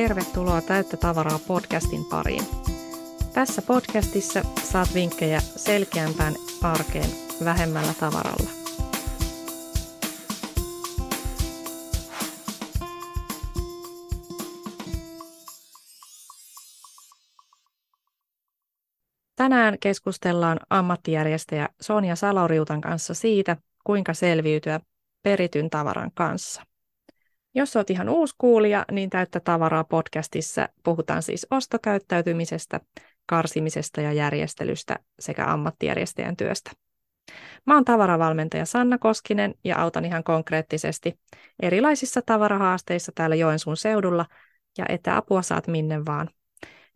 tervetuloa Täyttä tavaraa podcastin pariin. Tässä podcastissa saat vinkkejä selkeämpään arkeen vähemmällä tavaralla. Tänään keskustellaan ammattijärjestäjä Sonja Saloriutan kanssa siitä, kuinka selviytyä perityn tavaran kanssa. Jos olet ihan uusi kuulija, niin Täyttä tavaraa podcastissa puhutaan siis ostokäyttäytymisestä, karsimisesta ja järjestelystä sekä ammattijärjestäjän työstä. Mä oon tavaravalmentaja Sanna Koskinen ja autan ihan konkreettisesti erilaisissa tavarahaasteissa täällä Joensuun seudulla ja etäapua saat minne vaan.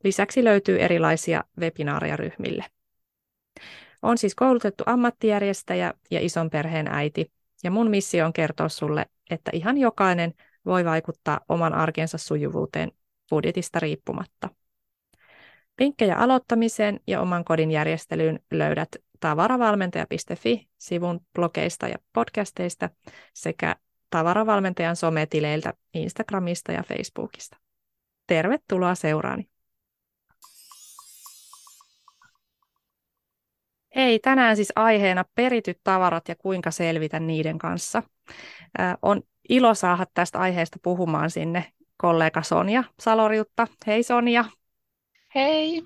Lisäksi löytyy erilaisia webinaareja ryhmille. Olen siis koulutettu ammattijärjestäjä ja ison perheen äiti, ja mun missio on kertoa sulle, että ihan jokainen voi vaikuttaa oman arkensa sujuvuuteen budjetista riippumatta. Linkkejä aloittamiseen ja oman kodin järjestelyyn löydät tavaravalmentaja.fi-sivun blogeista ja podcasteista sekä tavaravalmentajan sometileiltä Instagramista ja Facebookista. Tervetuloa seuraani! Hei, tänään siis aiheena perityt tavarat ja kuinka selvitä niiden kanssa. On ilo saada tästä aiheesta puhumaan sinne kollega Sonja Saloriutta. Hei Sonja. Hei,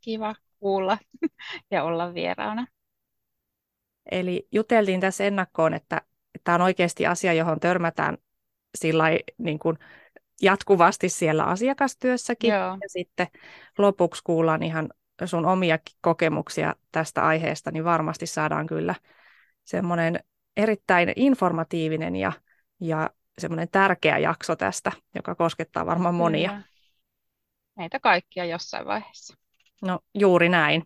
kiva kuulla ja olla vieraana. Eli juteltiin tässä ennakkoon, että tämä on oikeasti asia, johon törmätään sillä niin kuin jatkuvasti siellä asiakastyössäkin. Joo. Ja sitten lopuksi kuullaan ihan sun omia kokemuksia tästä aiheesta, niin varmasti saadaan kyllä semmoinen erittäin informatiivinen ja, ja semmoinen tärkeä jakso tästä, joka koskettaa varmaan monia. Kyllä. Meitä kaikkia jossain vaiheessa. No juuri näin.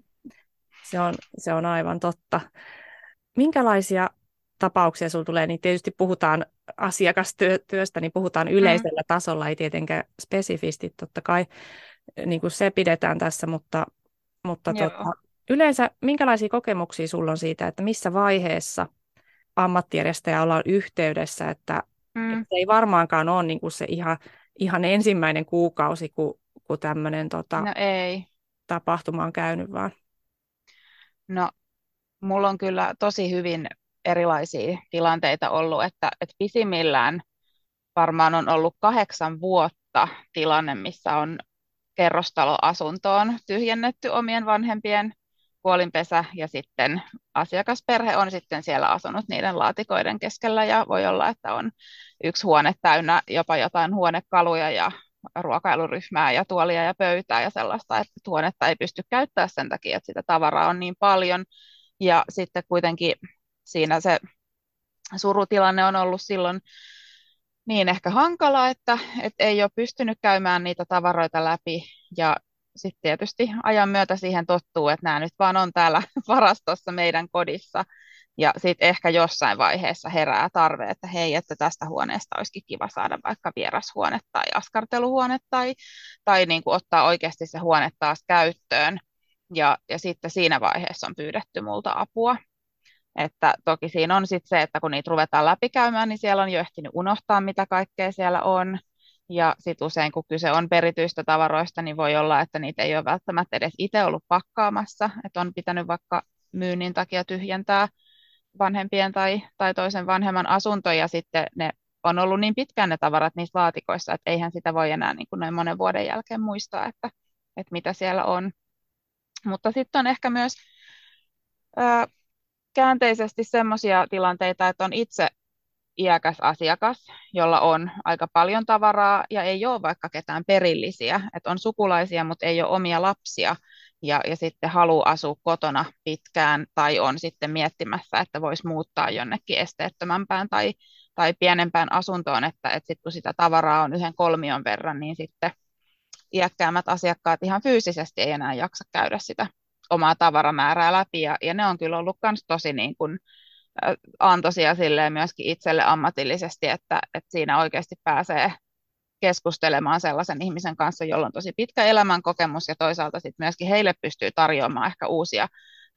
Se on, se on aivan totta. Minkälaisia tapauksia sinulla tulee, niin tietysti puhutaan asiakastyöstä, niin puhutaan mm. yleisellä mm. tasolla, ei tietenkään spesifisti, totta kai niin kuin se pidetään tässä, mutta mutta tuota, yleensä minkälaisia kokemuksia sulla on siitä, että missä vaiheessa ammattijärjestäjä ollaan yhteydessä, että, mm. ei varmaankaan ole niin kuin se ihan, ihan ensimmäinen kuukausi, kun, kun tämmöinen tota, no ei. tapahtuma on käynyt vaan? No, mulla on kyllä tosi hyvin erilaisia tilanteita ollut, että, että pisimmillään varmaan on ollut kahdeksan vuotta tilanne, missä on kerrostaloasuntoon tyhjennetty omien vanhempien kuolinpesä ja sitten asiakasperhe on sitten siellä asunut niiden laatikoiden keskellä ja voi olla, että on yksi huone täynnä jopa jotain huonekaluja ja ruokailuryhmää ja tuolia ja pöytää ja sellaista, että huonetta ei pysty käyttämään sen takia, että sitä tavaraa on niin paljon. Ja sitten kuitenkin siinä se surutilanne on ollut silloin niin ehkä hankala, että, että ei ole pystynyt käymään niitä tavaroita läpi ja sitten tietysti ajan myötä siihen tottuu, että nämä nyt vaan on täällä varastossa meidän kodissa ja sitten ehkä jossain vaiheessa herää tarve, että hei, että tästä huoneesta olisikin kiva saada vaikka vierashuone tai askarteluhuone tai, tai niin kuin ottaa oikeasti se huone taas käyttöön. Ja, ja sitten siinä vaiheessa on pyydetty multa apua. Että toki siinä on sitten se, että kun niitä ruvetaan läpikäymään, niin siellä on jo ehtinyt unohtaa, mitä kaikkea siellä on. Ja sitten usein, kun kyse on perityistä tavaroista, niin voi olla, että niitä ei ole välttämättä edes itse ollut pakkaamassa, että on pitänyt vaikka myynnin takia tyhjentää vanhempien tai, tai toisen vanhemman asunto, ja sitten ne on ollut niin pitkään ne tavarat niissä laatikoissa, että eihän sitä voi enää niin kuin noin monen vuoden jälkeen muistaa, että, että mitä siellä on. Mutta sitten on ehkä myös käänteisesti sellaisia tilanteita, että on itse iäkäs asiakas, jolla on aika paljon tavaraa ja ei ole vaikka ketään perillisiä, että on sukulaisia, mutta ei ole omia lapsia ja, ja sitten haluaa asua kotona pitkään tai on sitten miettimässä, että voisi muuttaa jonnekin esteettömämpään tai, tai pienempään asuntoon, että, että sitten kun sitä tavaraa on yhden kolmion verran, niin sitten iäkkäämmät asiakkaat ihan fyysisesti ei enää jaksa käydä sitä omaa tavaramäärää läpi ja, ja ne on kyllä ollut myös tosi niin kuin, antoisia silleen myöskin itselle ammatillisesti, että, että siinä oikeasti pääsee keskustelemaan sellaisen ihmisen kanssa, jolla on tosi pitkä elämänkokemus ja toisaalta sitten myöskin heille pystyy tarjoamaan ehkä uusia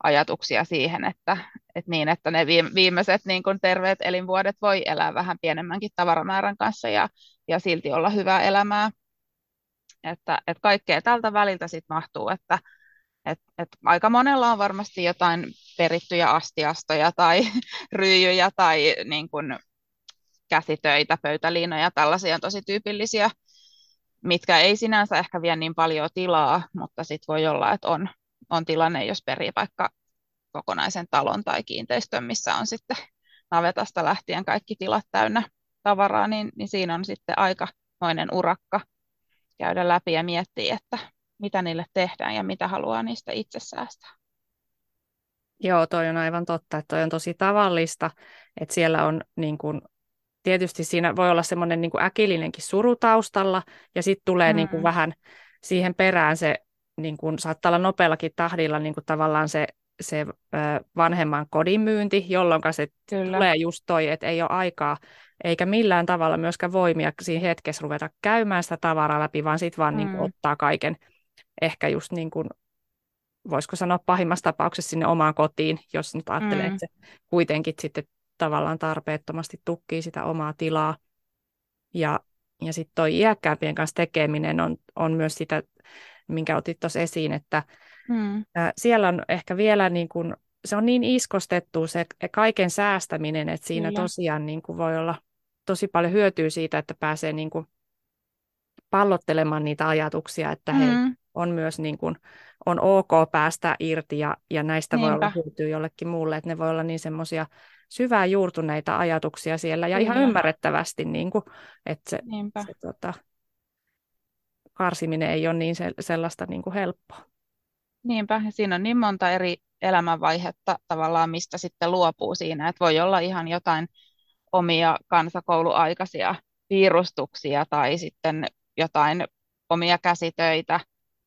ajatuksia siihen, että, että, niin, että ne viimeiset niin kuin terveet elinvuodet voi elää vähän pienemmänkin tavaramäärän kanssa ja, ja silti olla hyvää elämää. Että, että kaikkea tältä väliltä sitten mahtuu, että et, et aika monella on varmasti jotain perittyjä astiastoja tai ryijyjä tai niin kun, käsitöitä, pöytäliinoja, tällaisia on tosi tyypillisiä, mitkä ei sinänsä ehkä vie niin paljon tilaa, mutta sitten voi olla, että on, on tilanne, jos perii vaikka kokonaisen talon tai kiinteistön, missä on sitten navetasta lähtien kaikki tilat täynnä tavaraa, niin, niin siinä on sitten aikamoinen urakka käydä läpi ja miettiä, että mitä niille tehdään ja mitä haluaa niistä itse säästää. Joo, toi on aivan totta, että toi on tosi tavallista, että siellä on niin kuin, tietysti siinä voi olla semmoinen niin kuin äkillinenkin suru taustalla ja sitten tulee mm. niin kuin vähän siihen perään se, niin kuin, saattaa olla nopeallakin tahdilla niin kuin tavallaan se se vanhemman kodin myynti, jolloin se Kyllä. tulee just toi, että ei ole aikaa eikä millään tavalla myöskään voimia siinä hetkessä ruveta käymään sitä tavaraa läpi, vaan sitten vaan mm. niin kuin, ottaa kaiken ehkä just niin kuin, voisiko sanoa pahimmassa tapauksessa sinne omaan kotiin, jos nyt ajattelee, mm. että se kuitenkin sitten tavallaan tarpeettomasti tukkii sitä omaa tilaa. Ja, ja sitten toi iäkkäämpien kanssa tekeminen on, on myös sitä, minkä otit tuossa esiin, että Hmm. Siellä on ehkä vielä, niin kuin, se on niin iskostettu se kaiken säästäminen, että siinä Kyllä. tosiaan niin kuin voi olla tosi paljon hyötyä siitä, että pääsee niin kuin pallottelemaan niitä ajatuksia, että hmm. he on myös niin kuin, on ok päästä irti ja, ja näistä Niinpä. voi olla hyötyä jollekin muulle, että ne voi olla niin semmoisia syvää juurtuneita ajatuksia siellä ja Kyllä. ihan ymmärrettävästi, niin kuin, että se, se tota, karsiminen ei ole niin se, sellaista niin kuin helppoa. Niinpä, siinä on niin monta eri elämänvaihetta tavallaan, mistä sitten luopuu siinä, että voi olla ihan jotain omia kansakouluaikaisia piirustuksia tai sitten jotain omia käsitöitä,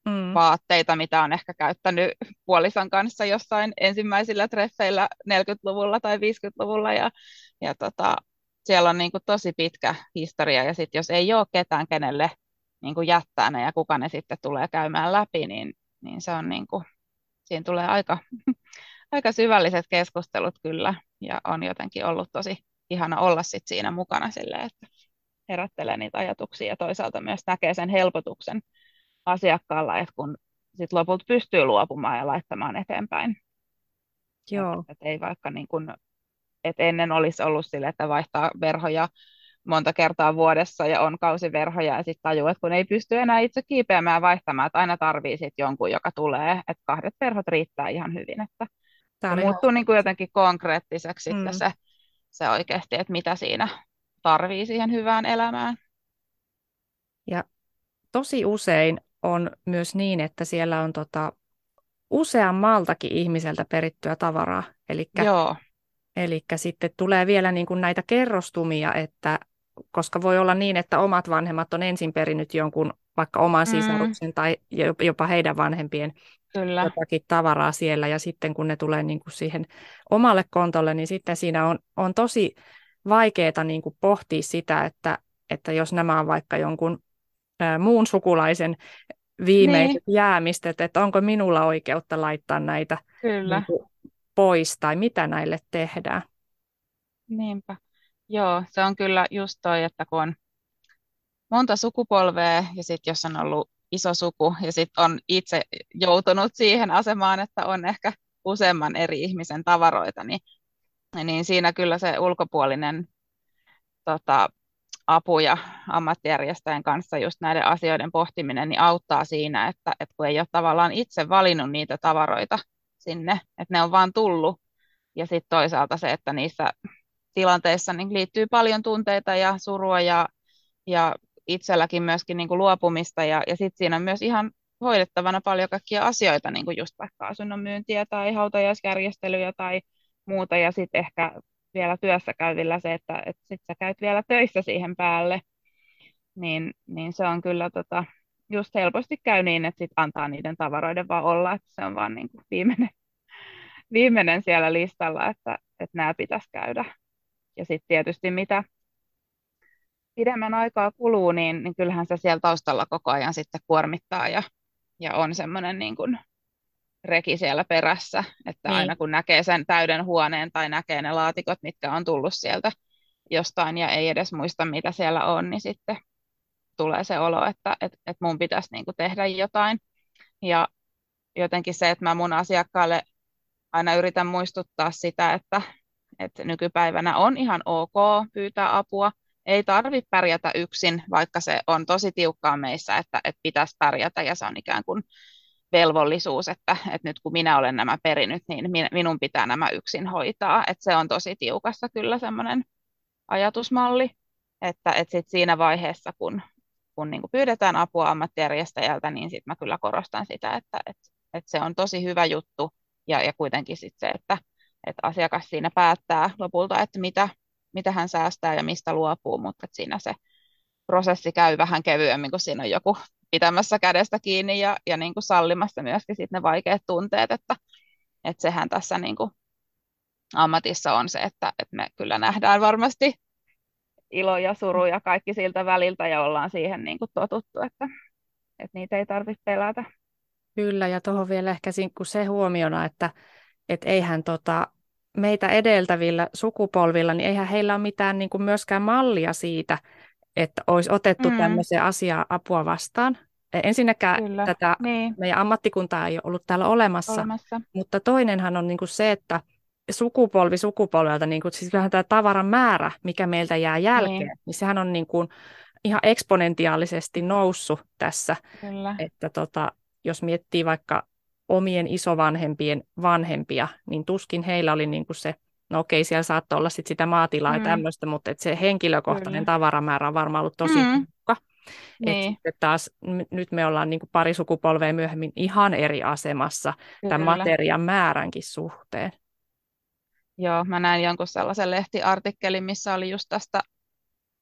mm. vaatteita, mitä on ehkä käyttänyt puolison kanssa jossain ensimmäisillä treffeillä 40-luvulla tai 50-luvulla ja, ja tota, siellä on niin kuin tosi pitkä historia. Ja sitten jos ei ole ketään, kenelle niin kuin jättää ne ja kuka ne sitten tulee käymään läpi, niin niin se on niin kuin, siinä tulee aika, aika syvälliset keskustelut kyllä, ja on jotenkin ollut tosi ihana olla sit siinä mukana sille, että herättelee niitä ajatuksia ja toisaalta myös näkee sen helpotuksen asiakkaalla, että kun sit lopulta pystyy luopumaan ja laittamaan eteenpäin. Joo. Että, että ei vaikka niin kuin, että ennen olisi ollut sille, että vaihtaa verhoja monta kertaa vuodessa ja on kausiverhoja ja sitten tajuu, että kun ei pysty enää itse kiipeämään vaihtamaan, että aina tarvii sitten jonkun, joka tulee, että kahdet verhot riittää ihan hyvin, että Tämä se muuttuu niin kuin jotenkin konkreettiseksi mm. se, se oikeasti, että mitä siinä tarvii siihen hyvään elämään. Ja tosi usein on myös niin, että siellä on tota useammaltakin ihmiseltä perittyä tavaraa. Eli sitten tulee vielä niin kuin näitä kerrostumia, että koska voi olla niin, että omat vanhemmat on ensin perinnyt jonkun vaikka oman mm. sisaruksen tai jopa heidän vanhempien Kyllä. jotakin tavaraa siellä, ja sitten kun ne tulee niin kuin siihen omalle kontolle, niin sitten siinä on, on tosi vaikeaa niin kuin pohtia sitä, että, että jos nämä on vaikka jonkun ää, muun sukulaisen viimeiset niin. jäämistöt, että onko minulla oikeutta laittaa näitä Kyllä. Niin kuin pois, tai mitä näille tehdään. Niinpä. Joo, se on kyllä just toi, että kun on monta sukupolvea ja sitten jos on ollut iso suku ja sitten on itse joutunut siihen asemaan, että on ehkä useamman eri ihmisen tavaroita, niin, niin siinä kyllä se ulkopuolinen tota, apu ja ammattijärjestäjän kanssa just näiden asioiden pohtiminen niin auttaa siinä, että, että kun ei ole tavallaan itse valinnut niitä tavaroita sinne, että ne on vaan tullut. Ja sitten toisaalta se, että niissä tilanteissa niin liittyy paljon tunteita ja surua ja, ja itselläkin myöskin niin kuin luopumista. Ja, ja sitten siinä on myös ihan hoidettavana paljon kaikkia asioita, niin kuin just vaikka asunnon myyntiä tai hautajaisjärjestelyjä tai muuta. Ja sitten ehkä vielä työssä käyvillä se, että, että sit sä käyt vielä töissä siihen päälle, niin, niin se on kyllä tota, just helposti käy niin, että sit antaa niiden tavaroiden vaan olla, että se on vaan niin kuin viimeinen, viimeinen siellä listalla, että, että nämä pitäisi käydä. Ja sitten tietysti mitä pidemmän aikaa kuluu, niin, niin kyllähän se siellä taustalla koko ajan sitten kuormittaa ja, ja on semmoinen niin reki siellä perässä, että niin. aina kun näkee sen täyden huoneen tai näkee ne laatikot, mitkä on tullut sieltä jostain ja ei edes muista, mitä siellä on, niin sitten tulee se olo, että et, et mun pitäisi niin kuin tehdä jotain. Ja jotenkin se, että mä mun asiakkaalle aina yritän muistuttaa sitä, että, että nykypäivänä on ihan ok pyytää apua. Ei tarvitse pärjätä yksin, vaikka se on tosi tiukkaa meissä, että, että pitäisi pärjätä ja se on ikään kuin velvollisuus, että, että nyt kun minä olen nämä perinyt, niin minun pitää nämä yksin hoitaa. Että se on tosi tiukassa kyllä semmoinen ajatusmalli, että, että sit siinä vaiheessa, kun, kun niin kuin pyydetään apua ammattijärjestäjältä, niin sitten mä kyllä korostan sitä, että, että, että se on tosi hyvä juttu ja, ja kuitenkin sitten se, että, että asiakas siinä päättää lopulta, että mitä, mitä hän säästää ja mistä luopuu, mutta siinä se prosessi käy vähän kevyemmin, kun siinä on joku pitämässä kädestä kiinni ja, ja niin kuin sallimassa myöskin sit ne vaikeat tunteet, että, että sehän tässä niin kuin ammatissa on se, että, että me kyllä nähdään varmasti ilo ja suru ja kaikki siltä väliltä ja ollaan siihen niin kuin totuttu, että, että niitä ei tarvitse pelätä. Kyllä, ja tuohon vielä ehkä se huomiona, että et eihän tota, meitä edeltävillä sukupolvilla, niin eihän heillä ole mitään niin kuin myöskään mallia siitä, että olisi otettu mm. tämmöisiä asiaa apua vastaan. E, ensinnäkään Kyllä. tätä niin. meidän ammattikuntaa ei ole ollut täällä olemassa, olemassa. mutta toinenhan on niin kuin se, että sukupolvi sukupolvelta, niin kuin, siis vähän tämä tavaran määrä, mikä meiltä jää jälkeen, niin, niin sehän on niin kuin ihan eksponentiaalisesti noussut tässä. Kyllä. Että tota, jos miettii vaikka omien isovanhempien vanhempia, niin tuskin heillä oli niin kuin se, no okei, siellä saattoi olla sit sitä maatilaa mm. ja tämmöistä, mutta et se henkilökohtainen Kyllä. tavaramäärä on varmaan ollut tosi mm. Niin. Et taas nyt me ollaan niin kuin pari sukupolvea myöhemmin ihan eri asemassa Kyllä. tämän materiaan määränkin suhteen. Joo, mä näin jonkun sellaisen lehtiartikkelin, missä oli just tästä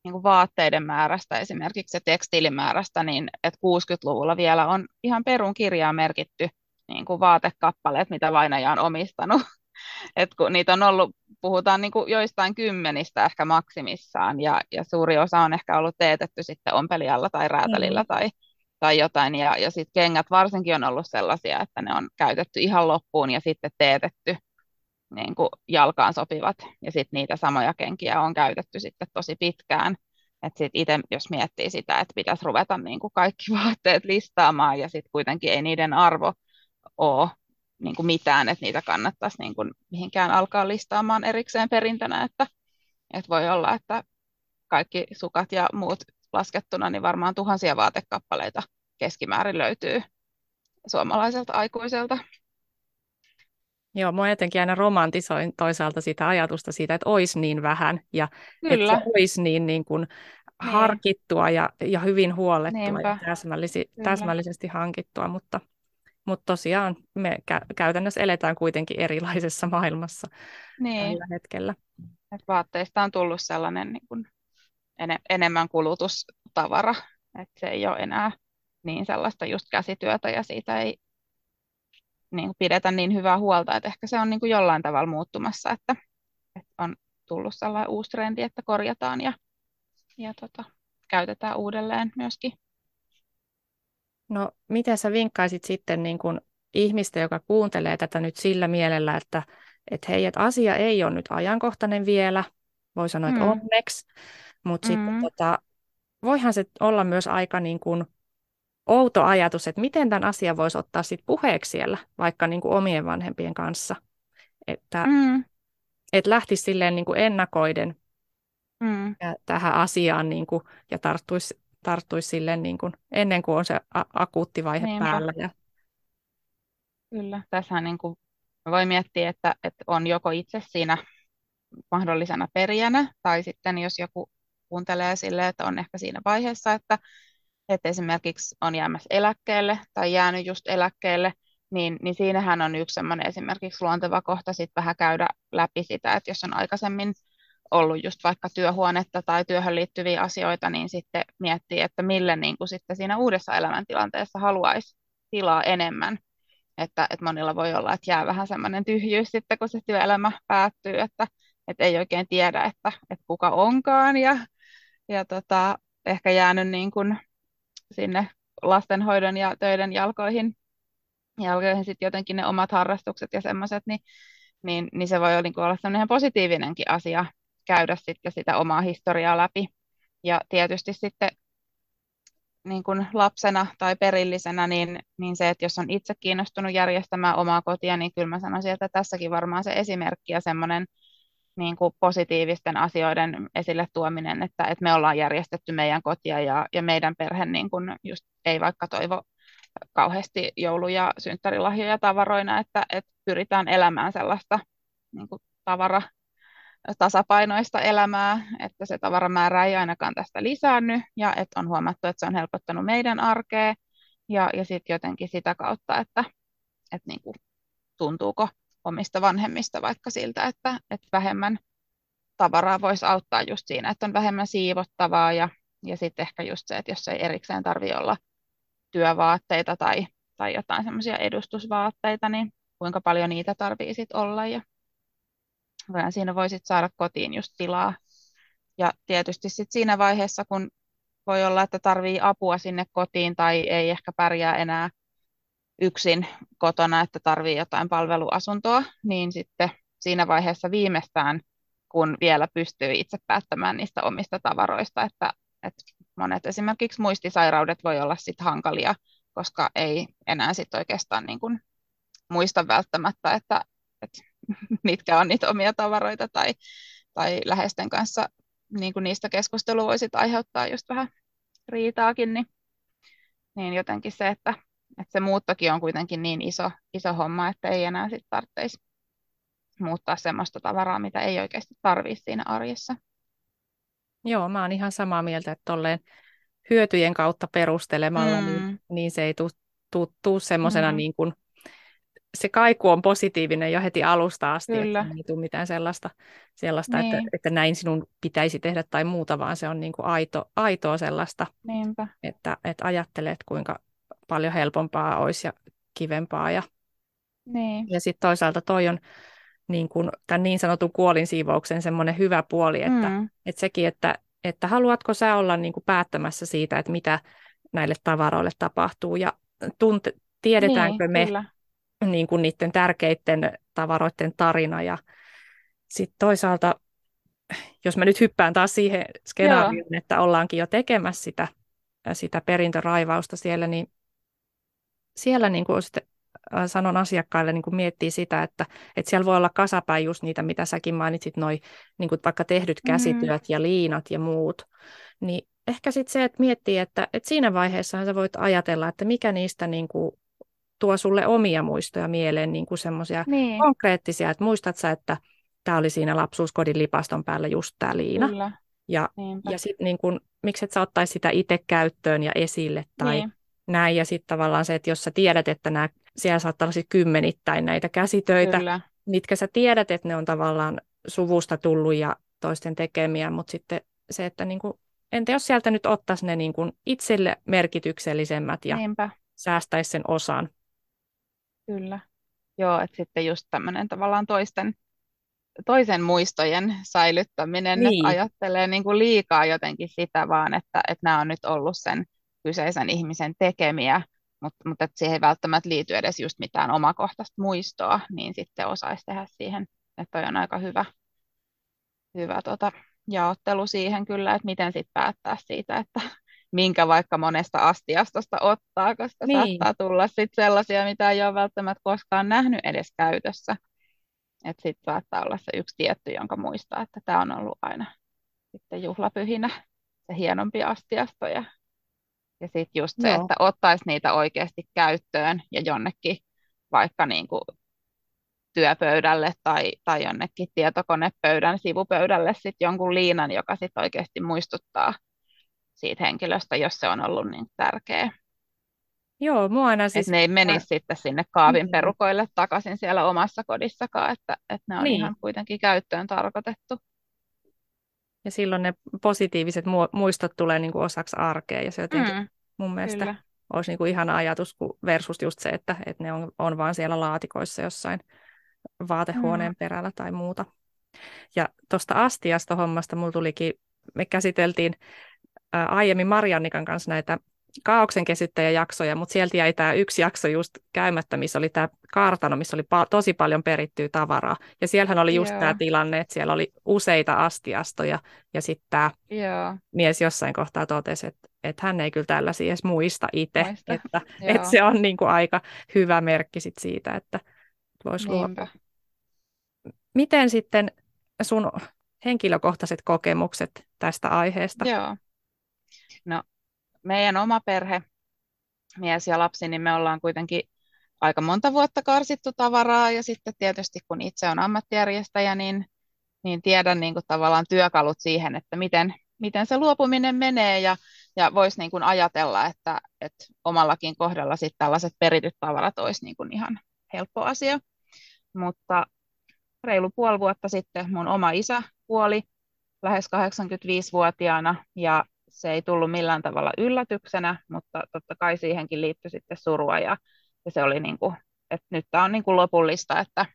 niin kuin vaatteiden määrästä, esimerkiksi se tekstiilimäärästä, niin että 60-luvulla vielä on ihan perun kirjaa merkitty niin kuin vaatekappaleet, mitä vainaja on omistanut. Et kun niitä on ollut, puhutaan niin kuin joistain kymmenistä ehkä maksimissaan, ja, ja suuri osa on ehkä ollut teetetty sitten ompelijalla tai räätälillä mm. tai, tai jotain, ja, ja sitten kengät varsinkin on ollut sellaisia, että ne on käytetty ihan loppuun ja sitten teetetty niin kuin jalkaan sopivat, ja sitten niitä samoja kenkiä on käytetty sitten tosi pitkään. Että sitten itse, jos miettii sitä, että pitäisi ruveta niin kuin kaikki vaatteet listaamaan, ja sitten kuitenkin ei niiden arvo ole niin kuin mitään, että niitä kannattaisi niin kuin mihinkään alkaa listaamaan erikseen perintönä, että, että voi olla, että kaikki sukat ja muut laskettuna, niin varmaan tuhansia vaatekappaleita keskimäärin löytyy suomalaiselta aikuiselta. Joo, mä jotenkin aina romantisoin toisaalta sitä ajatusta siitä, että olisi niin vähän ja Kyllä. että se olisi niin, niin kuin niin. harkittua ja, ja hyvin huolettua Niinpä. ja täsmällisi, täsmällisesti hankittua, mutta, mutta tosiaan me kä- käytännössä eletään kuitenkin erilaisessa maailmassa niin. tällä hetkellä. Et vaatteista on tullut sellainen niin kuin en- enemmän kulutustavara, että se ei ole enää niin sellaista just käsityötä ja siitä ei niin kuin pidetä niin hyvää huolta, että ehkä se on niin kuin jollain tavalla muuttumassa, että, että on tullut sellainen uusi trendi, että korjataan ja, ja tota, käytetään uudelleen myöskin. No, miten sä vinkkaisit sitten niin kuin ihmistä, joka kuuntelee tätä nyt sillä mielellä, että, että hei, että asia ei ole nyt ajankohtainen vielä, voi sanoa, että mm. onneksi, mutta mm. sitten tota, voihan se olla myös aika niin kuin outo ajatus, että miten tämän asian voisi ottaa sit puheeksi siellä, vaikka niin kuin omien vanhempien kanssa. Että mm. et lähtisi silleen niin kuin ennakoiden mm. tähän asiaan niin kuin, ja tarttuisi, tarttuisi silleen niin kuin, ennen kuin on se a- akuutti vaihe Niinpä. päällä. Ja... Kyllä, tässä niin kuin voi miettiä, että, että on joko itse siinä mahdollisena perijänä, tai sitten jos joku kuuntelee silleen, että on ehkä siinä vaiheessa, että että esimerkiksi on jäämässä eläkkeelle tai jäänyt just eläkkeelle, niin, niin siinähän on yksi sellainen esimerkiksi luonteva kohta sitten vähän käydä läpi sitä, että jos on aikaisemmin ollut just vaikka työhuonetta tai työhön liittyviä asioita, niin sitten miettii, että mille niin kuin sitten siinä uudessa elämäntilanteessa haluaisi tilaa enemmän. Että, että monilla voi olla, että jää vähän semmoinen tyhjyys sitten, kun se työelämä päättyy, että, että ei oikein tiedä, että, että kuka onkaan ja, ja tota, ehkä jäänyt niin kuin sinne lastenhoidon ja töiden jalkoihin, jalkoihin sitten jotenkin ne omat harrastukset ja semmoiset, niin, niin, niin se voi olla, niin sellainen positiivinenkin asia käydä sitten sitä omaa historiaa läpi. Ja tietysti sitten niin kuin lapsena tai perillisenä, niin, niin se, että jos on itse kiinnostunut järjestämään omaa kotia, niin kyllä mä sanoisin, että tässäkin varmaan se esimerkki ja semmoinen niin kuin positiivisten asioiden esille tuominen, että, että me ollaan järjestetty meidän kotia ja, ja meidän perhe niin kuin just ei vaikka toivo kauheasti joulu- ja synttärilahjoja tavaroina, että, että pyritään elämään sellaista niin kuin tavara tasapainoista elämää, että se tavaramäärä ei ainakaan tästä lisäänny ja että on huomattu, että se on helpottanut meidän arkea ja, ja sitten jotenkin sitä kautta, että, että niin kuin, tuntuuko omista vanhemmista vaikka siltä, että, että vähemmän tavaraa voisi auttaa just siinä, että on vähemmän siivottavaa ja, ja sitten ehkä just se, että jos ei erikseen tarvitse olla työvaatteita tai, tai jotain semmoisia edustusvaatteita, niin kuinka paljon niitä tarvii sitten olla ja vaan siinä voisit saada kotiin just tilaa. Ja tietysti sitten siinä vaiheessa, kun voi olla, että tarvii apua sinne kotiin tai ei ehkä pärjää enää yksin kotona, että tarvii jotain palveluasuntoa, niin sitten siinä vaiheessa viimeistään, kun vielä pystyy itse päättämään niistä omista tavaroista, että, että monet esimerkiksi muistisairaudet voi olla sitten hankalia, koska ei enää sitten oikeastaan niin kuin muista välttämättä, että mitkä on niitä omia tavaroita tai, tai läheisten kanssa niin kuin niistä keskustelu voisi aiheuttaa just vähän riitaakin, niin, niin jotenkin se, että, että se muuttokin on kuitenkin niin iso, iso homma, että ei enää sitten tarvitsisi muuttaa semmoista tavaraa, mitä ei oikeasti tarvitse siinä arjessa. Joo, mä oon ihan samaa mieltä, että tolleen hyötyjen kautta perustelemalla, niin, mm. niin, niin se ei tule semmoisena mm. niin kuin se kaiku on positiivinen jo heti alusta asti, Kyllä. että ei tule mitään sellaista, sellaista että, niin. että näin sinun pitäisi tehdä tai muuta, vaan se on niin kuin aito, aitoa sellaista, Niinpä. Että, että ajattelet, kuinka paljon helpompaa olisi ja kivempaa. Ja, niin. ja sitten toisaalta toi on niin kuin, tämän niin sanotun kuolinsiivouksen semmoinen hyvä puoli, että, mm. että sekin, että, että haluatko sä olla niin kuin päättämässä siitä, että mitä näille tavaroille tapahtuu ja tunte, tiedetäänkö niin, me, kyllä niin kuin niiden tärkeiden tavaroiden tarina. Ja sitten toisaalta, jos mä nyt hyppään taas siihen skenaarioon, että ollaankin jo tekemässä sitä, sitä perintöraivausta siellä, niin siellä niin kuin sitten sanon asiakkaille niin kuin miettii sitä, että, että siellä voi olla kasapäin just niitä, mitä säkin mainitsit, noi, niin kuin vaikka tehdyt mm-hmm. käsityöt mm. ja liinat ja muut, niin ehkä sitten se, että miettii, että, että siinä vaiheessa sä voit ajatella, että mikä niistä niin kuin tuo sulle omia muistoja mieleen, niin kuin semmoisia niin. konkreettisia, että muistat sä, että tämä oli siinä lapsuuskodin lipaston päällä just tämä liina. Kyllä. Ja, ja sitten niin kun, miksi et sä ottaisi sitä itse käyttöön ja esille tai niin. näin. Ja sitten tavallaan se, että jos sä tiedät, että nämä, siellä saattaa olla kymmenittäin näitä käsitöitä, Kyllä. mitkä sä tiedät, että ne on tavallaan suvusta tullut ja toisten tekemiä, mutta sitten se, että niin kun, entä jos sieltä nyt ottaisi ne niin kun itselle merkityksellisemmät ja Niinpä. säästäisi sen osan Kyllä. Joo, että sitten just tämmöinen tavallaan toisten, toisen muistojen säilyttäminen, niin. että ajattelee niin kuin liikaa jotenkin sitä vaan, että, että nämä on nyt ollut sen kyseisen ihmisen tekemiä, mutta, mutta että siihen ei välttämättä liity edes just mitään omakohtaista muistoa, niin sitten osaisi tehdä siihen, että toi on aika hyvä, hyvä tota, jaottelu siihen kyllä, että miten sitten päättää siitä, että minkä vaikka monesta astiastosta ottaa, koska niin. saattaa tulla sit sellaisia, mitä ei ole välttämättä koskaan nähnyt edes käytössä. Että sitten saattaa olla se yksi tietty, jonka muistaa, että tämä on ollut aina sitten juhlapyhinä se hienompi astiasto. Ja, ja sitten just se, Joo. että ottaisi niitä oikeasti käyttöön ja jonnekin vaikka niin kuin työpöydälle tai, tai jonnekin tietokonepöydän sivupöydälle sitten jonkun liinan, joka sitten oikeasti muistuttaa siitä henkilöstä, jos se on ollut niin tärkeä. Joo, mua aina siis... Että ne ei menisi mä... sitten sinne kaavin mm. perukoille takaisin siellä omassa kodissakaan, että, että ne on niin. ihan kuitenkin käyttöön tarkoitettu. Ja silloin ne positiiviset muistot tulee niin kuin osaksi arkea ja se jotenkin mm, mun mielestä kyllä. olisi niin kuin ihana ajatus versus just se, että, että ne on, on vaan siellä laatikoissa jossain vaatehuoneen mm. perällä tai muuta. Ja tuosta astiasta hommasta mulla tulikin, me käsiteltiin aiemmin Mariannikan kanssa näitä kaauksen kesyttäjäjaksoja, mutta sieltä jäi tämä yksi jakso just käymättä, missä oli tämä kartano, missä oli pa- tosi paljon perittyä tavaraa. Ja siellähän oli just tämä tilanne, että siellä oli useita astiastoja, ja sitten tämä mies jossain kohtaa totesi, että, että hän ei kyllä tällaisia edes muista itse, että, että se on niin kuin aika hyvä merkki sit siitä, että voisi luopua. Miten sitten sun henkilökohtaiset kokemukset tästä aiheesta? Joo. No, meidän oma perhe, mies ja lapsi, niin me ollaan kuitenkin aika monta vuotta karsittu tavaraa ja sitten tietysti kun itse on ammattijärjestäjä, niin, niin tiedän niin kuin tavallaan työkalut siihen, että miten, miten se luopuminen menee ja, ja voisi niin kuin ajatella, että, että omallakin kohdalla sitten tällaiset perityt tavarat olisi niin kuin ihan helppo asia. Mutta reilu puoli vuotta sitten mun oma isä kuoli lähes 85-vuotiaana ja se ei tullut millään tavalla yllätyksenä, mutta totta kai siihenkin liittyi sitten surua ja, ja se oli niin kuin, että nyt tämä on niin kuin lopullista, että,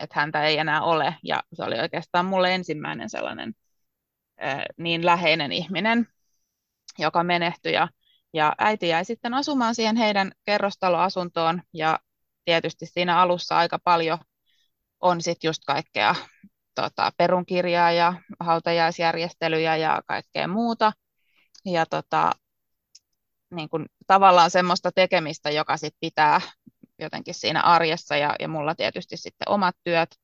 että häntä ei enää ole. Ja se oli oikeastaan mulle ensimmäinen sellainen niin läheinen ihminen, joka menehtyi. Ja, ja äiti jäi sitten asumaan siihen heidän kerrostaloasuntoon. Ja tietysti siinä alussa aika paljon on sitten just kaikkea tota, perunkirjaa ja hautajaisjärjestelyjä ja kaikkea muuta. Ja tota, niin kun, tavallaan semmoista tekemistä, joka sit pitää jotenkin siinä arjessa ja, ja mulla tietysti sitten omat työt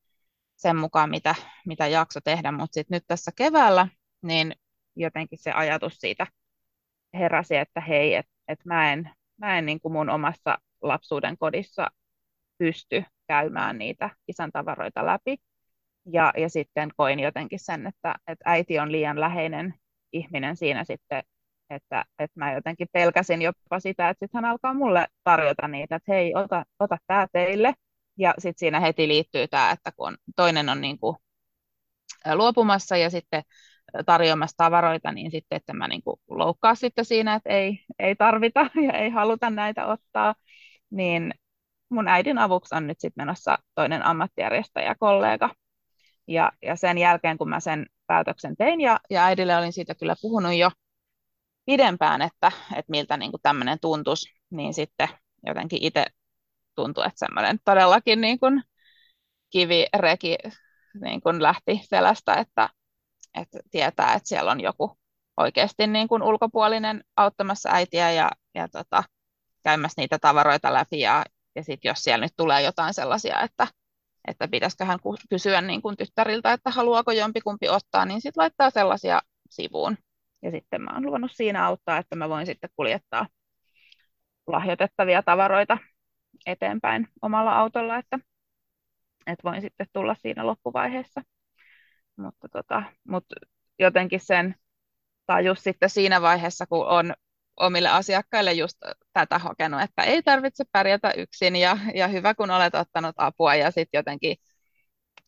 sen mukaan, mitä, mitä jakso tehdä, mutta sitten nyt tässä keväällä, niin jotenkin se ajatus siitä heräsi, että hei, että et mä en, mä en niin kuin mun omassa lapsuuden kodissa pysty käymään niitä isän tavaroita läpi. Ja, ja sitten koin jotenkin sen, että, että äiti on liian läheinen ihminen siinä sitten, että, että mä jotenkin pelkäsin jopa sitä, että sitten hän alkaa mulle tarjota niitä, että hei, ota, ota tämä teille. Ja sitten siinä heti liittyy tämä, että kun toinen on niin kuin luopumassa ja sitten tarjoamassa tavaroita, niin sitten, että mä niin kuin loukkaa sitten siinä, että ei, ei tarvita ja ei haluta näitä ottaa, niin mun äidin avuksi on nyt sitten menossa toinen ammattijärjestäjä kollega. Ja, ja sen jälkeen, kun mä sen päätöksen tein, ja, ja äidille olin siitä kyllä puhunut jo pidempään, että, että miltä niin kuin tämmöinen tuntuisi, niin sitten jotenkin itse tuntui, että semmoinen todellakin niin kuin kivireki niin kuin lähti selästä, että, että tietää, että siellä on joku oikeasti niin kuin ulkopuolinen auttamassa äitiä ja, ja tota, käymässä niitä tavaroita läpi ja, ja sitten jos siellä nyt tulee jotain sellaisia, että, että pitäisiköhän kysyä niin kuin tyttäriltä, että haluaako jompikumpi ottaa, niin sitten laittaa sellaisia sivuun. Ja sitten mä oon luvannut siinä auttaa, että mä voin sitten kuljettaa lahjoitettavia tavaroita eteenpäin omalla autolla, että, että voin sitten tulla siinä loppuvaiheessa. Mutta, tota, mutta jotenkin sen tajus sitten siinä vaiheessa, kun on omille asiakkaille just tätä hakenut, että ei tarvitse pärjätä yksin ja, ja hyvä kun olet ottanut apua ja sitten jotenkin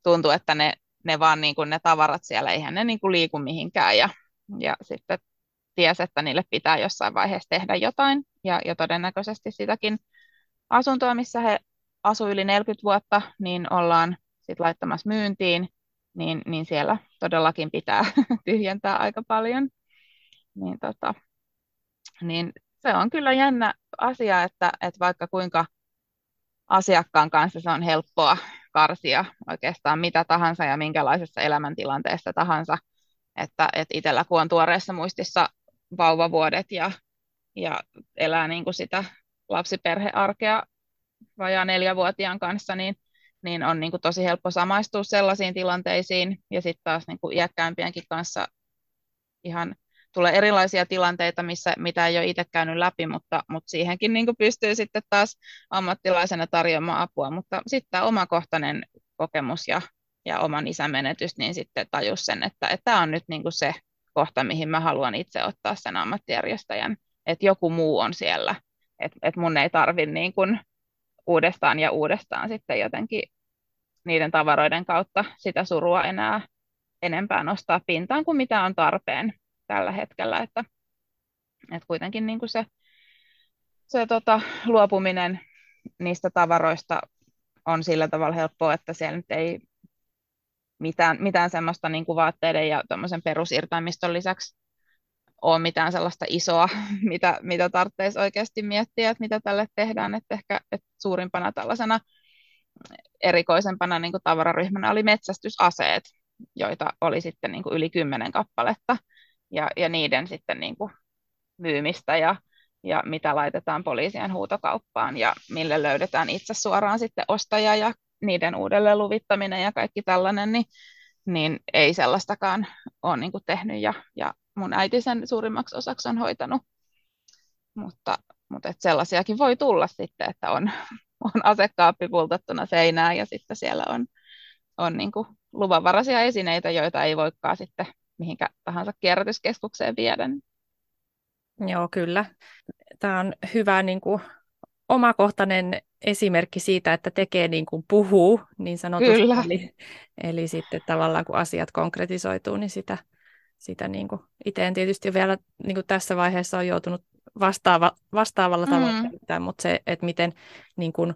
tuntuu, että ne, ne vaan niin kuin ne tavarat siellä, eihän ne niin kuin liiku mihinkään ja, ja sitten ties, että niille pitää jossain vaiheessa tehdä jotain ja, ja todennäköisesti sitäkin asuntoa, missä he asuivat yli 40 vuotta, niin ollaan sitten laittamassa myyntiin, niin, niin siellä todellakin pitää tyhjentää aika paljon. Niin tota, niin se on kyllä jännä asia, että, että vaikka kuinka asiakkaan kanssa se on helppoa karsia oikeastaan mitä tahansa ja minkälaisessa elämäntilanteessa tahansa, että, että itsellä kun on tuoreessa muistissa vauvavuodet ja, ja elää niin kuin sitä lapsiperhearkea vajaa neljävuotiaan kanssa, niin, niin on niin kuin tosi helppo samaistua sellaisiin tilanteisiin ja sitten taas niin kuin iäkkäämpienkin kanssa ihan tulee erilaisia tilanteita, missä, mitä ei ole itse käynyt läpi, mutta, mutta siihenkin niin pystyy sitten taas ammattilaisena tarjoamaan apua. Mutta sitten tämä omakohtainen kokemus ja, ja oman isän menetys, niin sitten tajus sen, että, että tämä on nyt niin se kohta, mihin mä haluan itse ottaa sen ammattijärjestäjän, että joku muu on siellä, että, että mun ei tarvitse niin kuin uudestaan ja uudestaan sitten jotenkin niiden tavaroiden kautta sitä surua enää enempää nostaa pintaan kuin mitä on tarpeen tällä hetkellä, että, että kuitenkin niin kuin se, se tota, luopuminen niistä tavaroista on sillä tavalla helppoa, että siellä nyt ei mitään, mitään semmoista niin kuin vaatteiden ja perusirtaimiston lisäksi ole mitään sellaista isoa, mitä, mitä tarvitsisi oikeasti miettiä, että mitä tälle tehdään. Että ehkä että suurimpana tällaisena erikoisempana niin kuin tavararyhmänä oli metsästysaseet, joita oli sitten niin kuin yli kymmenen kappaletta ja, ja niiden sitten niin kuin myymistä ja, ja mitä laitetaan poliisien huutokauppaan ja mille löydetään itse suoraan sitten ostaja ja niiden uudelleen luvittaminen ja kaikki tällainen, niin, niin ei sellaistakaan ole niin kuin tehnyt ja, ja mun äiti sen suurimmaksi osaksi on hoitanut. Mutta, mutta et sellaisiakin voi tulla sitten, että on, on asekaappi pultattuna seinään ja sitten siellä on, on niin kuin luvanvaraisia esineitä, joita ei voikaan sitten mihinkä tahansa kierrätyskeskukseen viedä. Joo, kyllä. Tämä on hyvä niin kuin, omakohtainen esimerkki siitä, että tekee niin kuin puhuu, niin sanotusti. Kyllä. Eli, eli sitten tavallaan kun asiat konkretisoituu, niin sitä, sitä niin kuin, itse en tietysti vielä niin kuin tässä vaiheessa on joutunut vastaava, vastaavalla tavalla, mm. mutta se, että miten niin kuin,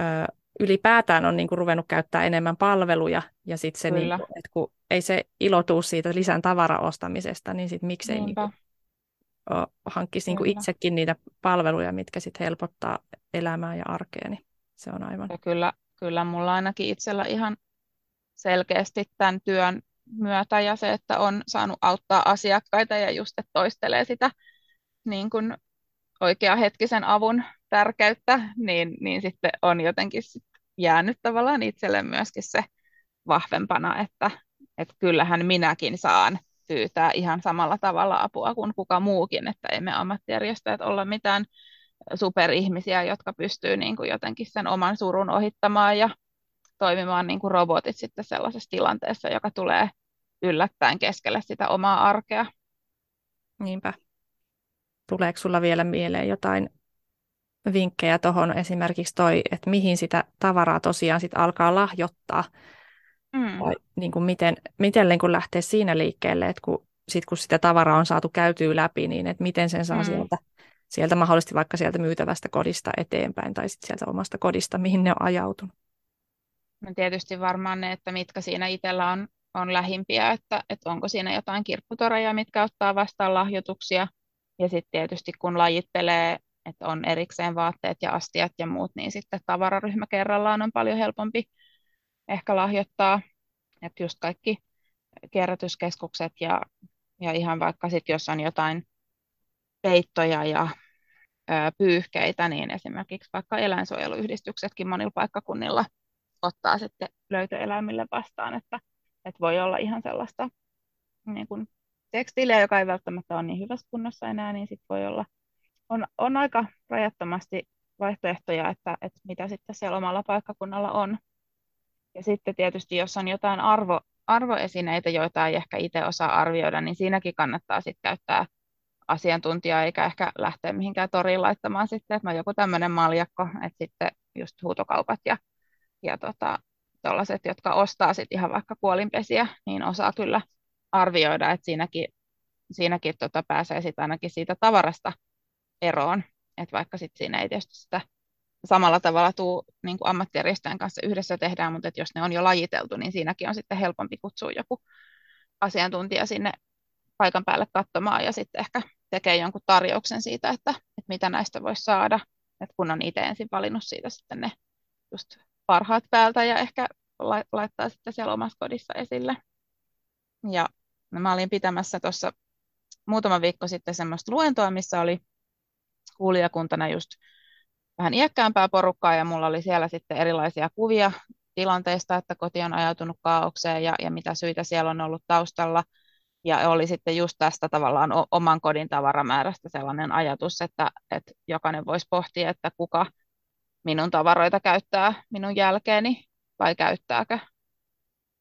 ö, ylipäätään on niin kuin, ruvennut käyttää enemmän palveluja, ja sitten se, niin kuin, että kun ei se ilotuu siitä lisän tavaraostamisesta, niin sitten miksei niin kuin, hankkisi niin kuin itsekin niitä palveluja, mitkä sitten helpottaa elämää ja arkea, niin se on aivan. Ja kyllä, kyllä mulla ainakin itsellä ihan selkeästi tämän työn myötä ja se, että on saanut auttaa asiakkaita ja just, että toistelee sitä niin kuin oikeahetkisen avun tärkeyttä, niin, niin sitten on jotenkin sit jäänyt tavallaan itselle myöskin se vahvempana, että, että kyllähän minäkin saan pyytää ihan samalla tavalla apua kuin kuka muukin, että ei me ammattijärjestöjät olla mitään superihmisiä, jotka pystyy niin kuin jotenkin sen oman surun ohittamaan ja toimimaan niin kuin robotit sitten sellaisessa tilanteessa, joka tulee yllättäen keskelle sitä omaa arkea. Niinpä. Tuleeko sulla vielä mieleen jotain vinkkejä tuohon esimerkiksi toi, että mihin sitä tavaraa tosiaan sit alkaa lahjoittaa, mm. tai niin kuin miten, miten niin kuin lähtee siinä liikkeelle, että kun, sit kun sitä tavaraa on saatu käytyä läpi, niin että miten sen saa mm. sieltä, sieltä mahdollisesti vaikka sieltä myytävästä kodista eteenpäin tai sitten sieltä omasta kodista, mihin ne on ajautunut. No tietysti varmaan ne, että mitkä siinä itsellä on, on lähimpiä, että, että onko siinä jotain kirpputoreja, mitkä ottaa vastaan lahjoituksia. Ja sitten tietysti kun lajittelee, että on erikseen vaatteet ja astiat ja muut, niin sitten tavararyhmä kerrallaan on paljon helpompi ehkä lahjoittaa. Että just kaikki kierrätyskeskukset ja, ja ihan vaikka sitten, jos on jotain peittoja ja ö, pyyhkeitä, niin esimerkiksi vaikka eläinsuojeluyhdistyksetkin monilla paikkakunnilla ottaa sitten löytöeläimille vastaan, että, että voi olla ihan sellaista niin kuin tekstiiliä, joka ei välttämättä ole niin hyvässä kunnossa enää, niin sitten voi olla, on, on aika rajattomasti vaihtoehtoja, että, että mitä sitten siellä omalla paikkakunnalla on. Ja sitten tietysti, jos on jotain arvo, arvoesineitä, joita ei ehkä itse osaa arvioida, niin siinäkin kannattaa sitten käyttää asiantuntijaa, eikä ehkä lähteä mihinkään toriin laittamaan sitten, että mä joku tämmöinen maljakko, että sitten just huutokaupat ja, ja tota, tollaiset, jotka ostaa sitten ihan vaikka kuolinpesiä, niin osaa kyllä arvioida, että siinäkin, siinäkin tota pääsee sitten ainakin siitä tavarasta eroon, että vaikka sitten siinä ei tietysti sitä samalla tavalla tuu niin kuin ammattijärjestöjen kanssa yhdessä tehdään, mutta jos ne on jo lajiteltu, niin siinäkin on sitten helpompi kutsua joku asiantuntija sinne paikan päälle katsomaan ja sitten ehkä tekee jonkun tarjouksen siitä, että, että mitä näistä voisi saada, että kun on itse ensin valinnut siitä sitten ne just parhaat päältä ja ehkä laittaa sitten siellä omassa kodissa esille. Ja no, mä olin pitämässä tuossa muutama viikko sitten semmoista luentoa, missä oli kuulijakuntana just vähän iäkkäämpää porukkaa ja mulla oli siellä sitten erilaisia kuvia tilanteista, että koti on ajautunut kaaukseen ja, ja mitä syitä siellä on ollut taustalla. Ja oli sitten just tästä tavallaan oman kodin tavaramäärästä sellainen ajatus, että, että jokainen voisi pohtia, että kuka minun tavaroita käyttää minun jälkeeni vai käyttääkö.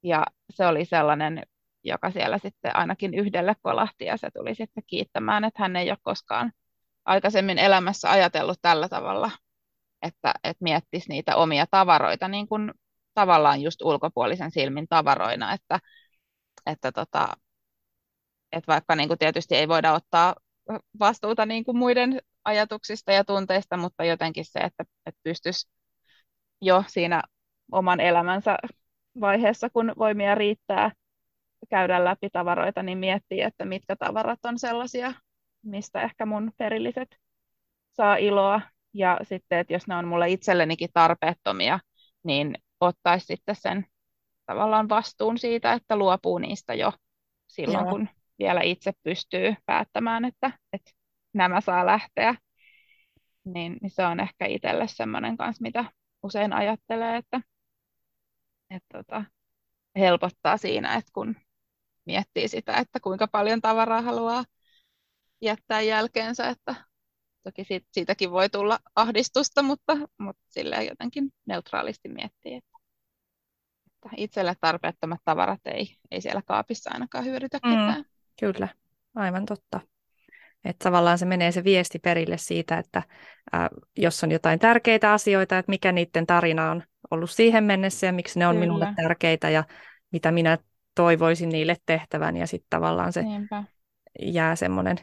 Ja se oli sellainen, joka siellä sitten ainakin yhdelle kolahti ja se tuli sitten kiittämään, että hän ei ole koskaan aikaisemmin elämässä ajatellut tällä tavalla, että, että miettisi niitä omia tavaroita niin kuin tavallaan just ulkopuolisen silmin tavaroina, että, että, tota, että vaikka niin kuin tietysti ei voida ottaa vastuuta niin kuin muiden ajatuksista ja tunteista, mutta jotenkin se, että, että pystyisi jo siinä oman elämänsä vaiheessa, kun voimia riittää käydä läpi tavaroita, niin miettii, että mitkä tavarat on sellaisia, mistä ehkä mun perilliset saa iloa. Ja sitten, että jos ne on mulle itsellenikin tarpeettomia, niin ottaisi sitten sen tavallaan vastuun siitä, että luopuu niistä jo silloin, Joo. kun vielä itse pystyy päättämään, että, että nämä saa lähteä. Niin, niin se on ehkä itselle semmoinen kanssa, mitä usein ajattelee, että, että tota, helpottaa siinä, että kun miettii sitä, että kuinka paljon tavaraa haluaa jättää jälkeensä, että toki siitä, siitäkin voi tulla ahdistusta, mutta, mutta silleen jotenkin neutraalisti miettii, että, että itselle tarpeettomat tavarat ei, ei siellä kaapissa ainakaan hyödytä mm, ketään. Kyllä, aivan totta. Että tavallaan se menee se viesti perille siitä, että ää, jos on jotain tärkeitä asioita, että mikä niiden tarina on ollut siihen mennessä ja miksi ne on Kyllä. minulle tärkeitä ja mitä minä toivoisin niille tehtävän ja sitten tavallaan se Niinpä. jää semmoinen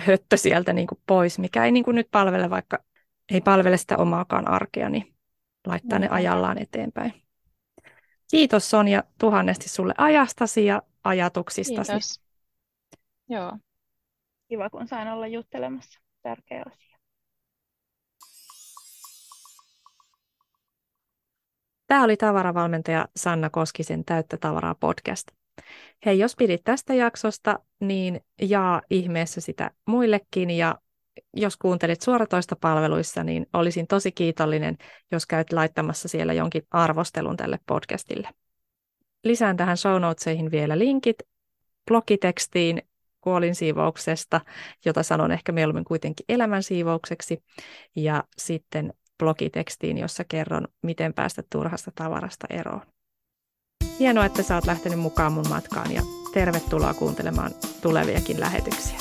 höttö sieltä niin kuin pois, mikä ei niin kuin nyt palvele, vaikka ei palvele sitä omaakaan arkea, niin laittaa Niinpä. ne ajallaan eteenpäin. Kiitos Sonja tuhannesti sulle ajastasi ja ajatuksistasi. Kiitos. Joo, kiva kun sain olla juttelemassa. Tärkeä asia. Tämä oli tavaravalmentaja Sanna Koskisen Täyttä tavaraa podcast. Hei, jos pidit tästä jaksosta, niin jaa ihmeessä sitä muillekin ja jos kuuntelit suoratoista palveluissa, niin olisin tosi kiitollinen, jos käyt laittamassa siellä jonkin arvostelun tälle podcastille. Lisään tähän show notesihin vielä linkit blogitekstiin kuolinsiivouksesta, jota sanon ehkä mieluummin kuitenkin elämänsiivoukseksi, ja sitten blogitekstiin, jossa kerron, miten päästä turhasta tavarasta eroon. Hienoa, että sä oot lähtenyt mukaan mun matkaan ja tervetuloa kuuntelemaan tuleviakin lähetyksiä.